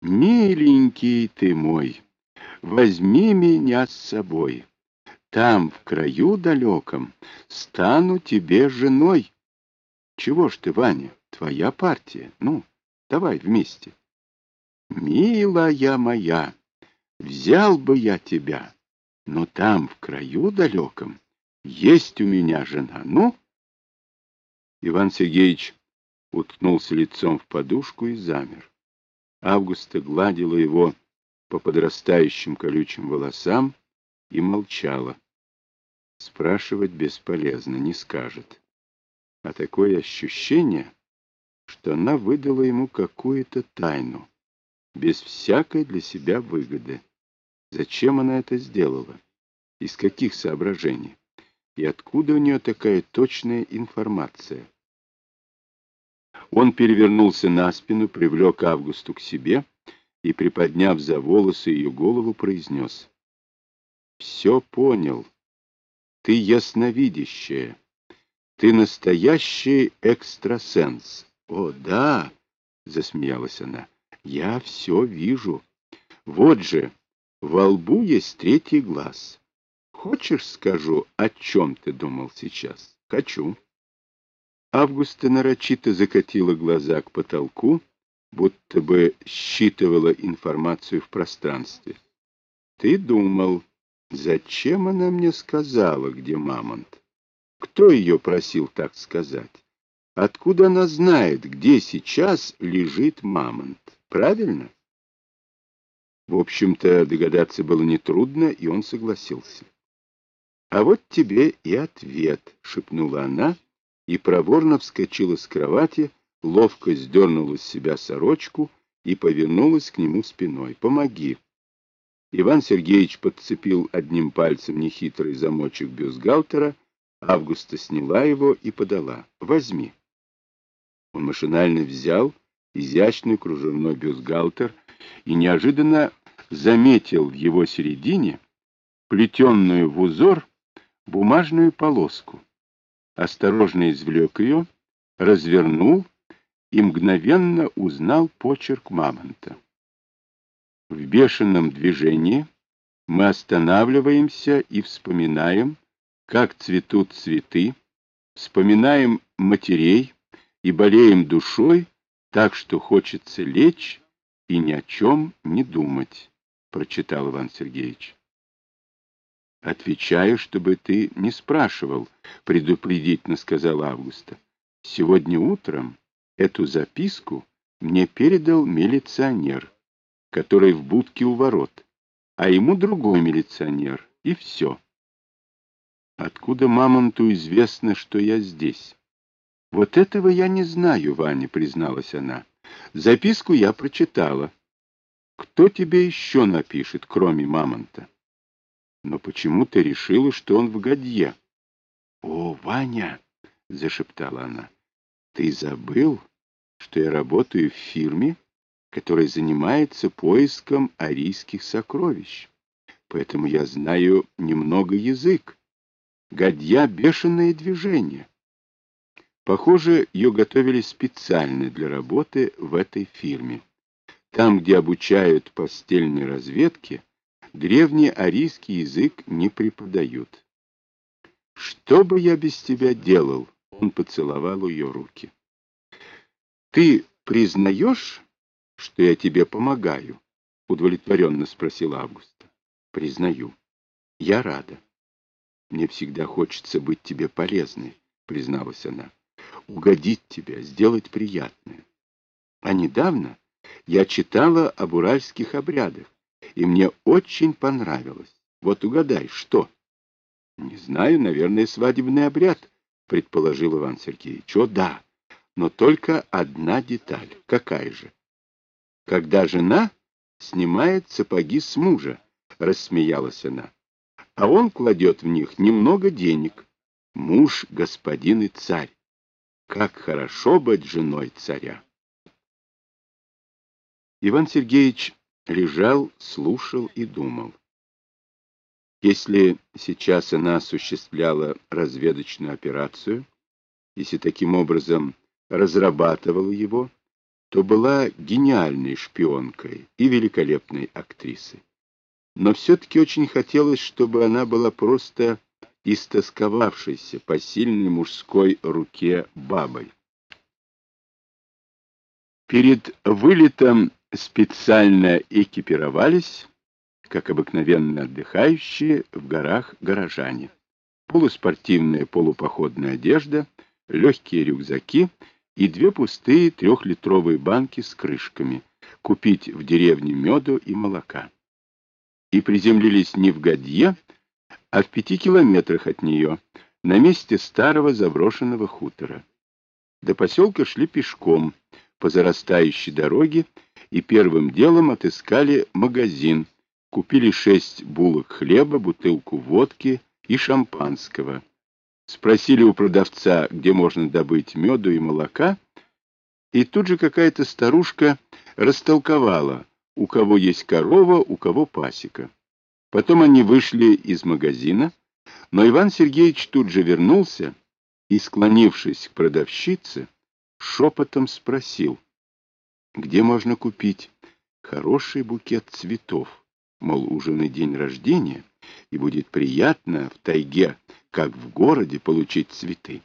Миленький ты мой, возьми меня с собой. Там, в краю далеком, стану тебе женой. Чего ж ты, Ваня, твоя партия? Ну, давай вместе. Милая моя, взял бы я тебя, но там, в краю далеком, есть у меня жена. Ну? Иван Сергеевич уткнулся лицом в подушку и замер. Августа гладила его по подрастающим колючим волосам и молчала. Спрашивать бесполезно, не скажет. А такое ощущение, что она выдала ему какую-то тайну, без всякой для себя выгоды. Зачем она это сделала? Из каких соображений? И откуда у нее такая точная информация? Он перевернулся на спину, привлек Августу к себе и, приподняв за волосы ее голову, произнес. «Все понял. Ты ясновидящая. Ты настоящий экстрасенс». «О, да!» — засмеялась она. «Я все вижу. Вот же, во лбу есть третий глаз. Хочешь, скажу, о чем ты думал сейчас?» «Хочу». Августа нарочито закатила глаза к потолку, будто бы считывала информацию в пространстве. «Ты думал, зачем она мне сказала, где мамонт? Кто ее просил так сказать? Откуда она знает, где сейчас лежит мамонт? Правильно?» В общем-то, догадаться было нетрудно, и он согласился. «А вот тебе и ответ», — шепнула она, — и проворно вскочила с кровати, ловко сдернула с себя сорочку и повернулась к нему спиной. «Помоги!» Иван Сергеевич подцепил одним пальцем нехитрый замочек бюстгальтера, Августа сняла его и подала. «Возьми». Он машинально взял изящный кружевной бюстгальтер и неожиданно заметил в его середине плетенную в узор бумажную полоску осторожно извлек ее, развернул и мгновенно узнал почерк мамонта. В бешеном движении мы останавливаемся и вспоминаем, как цветут цветы, вспоминаем матерей и болеем душой так, что хочется лечь и ни о чем не думать, прочитал Иван Сергеевич. Отвечаю, чтобы ты не спрашивал, предупредительно сказала Августа. Сегодня утром эту записку мне передал милиционер, который в будке у ворот, а ему другой милиционер, и все. Откуда Мамонту известно, что я здесь? Вот этого я не знаю, Ваня, призналась она. Записку я прочитала. Кто тебе еще напишет, кроме Мамонта? Но почему ты решила, что он в Гадье? — О, Ваня! — зашептала она. — Ты забыл, что я работаю в фирме, которая занимается поиском арийских сокровищ. Поэтому я знаю немного язык. Гадья — бешеное движение. Похоже, ее готовили специально для работы в этой фирме. Там, где обучают постельной разведке, древний арийский язык не преподают. «Что бы я без тебя делал?» — он поцеловал ее руки. «Ты признаешь, что я тебе помогаю?» — удовлетворенно спросил Августа. «Признаю. Я рада. Мне всегда хочется быть тебе полезной», — призналась она. «Угодить тебе, сделать приятное. А недавно я читала об уральских обрядах и мне очень понравилось. Вот угадай, что? Не знаю, наверное, свадебный обряд, предположил Иван Сергеевич. О, да, но только одна деталь. Какая же? Когда жена снимает сапоги с мужа, рассмеялась она, а он кладет в них немного денег. Муж, господин и царь. Как хорошо быть женой царя! Иван Сергеевич лежал, слушал и думал. Если сейчас она осуществляла разведочную операцию, если таким образом разрабатывала его, то была гениальной шпионкой и великолепной актрисой. Но все-таки очень хотелось, чтобы она была просто истосковавшейся по сильной мужской руке бабой. Перед вылетом специально экипировались, как обыкновенно отдыхающие в горах горожане. Полуспортивная полупоходная одежда, легкие рюкзаки и две пустые трехлитровые банки с крышками. Купить в деревне меду и молока. И приземлились не в Гадье, а в пяти километрах от нее, на месте старого заброшенного хутора. До поселка шли пешком по зарастающей дороге и первым делом отыскали магазин, купили шесть булок хлеба, бутылку водки и шампанского. Спросили у продавца, где можно добыть меду и молока, и тут же какая-то старушка растолковала, у кого есть корова, у кого пасека. Потом они вышли из магазина, но Иван Сергеевич тут же вернулся и, склонившись к продавщице, шепотом спросил, где можно купить хороший букет цветов, мол, ужин день рождения, и будет приятно в тайге, как в городе, получить цветы.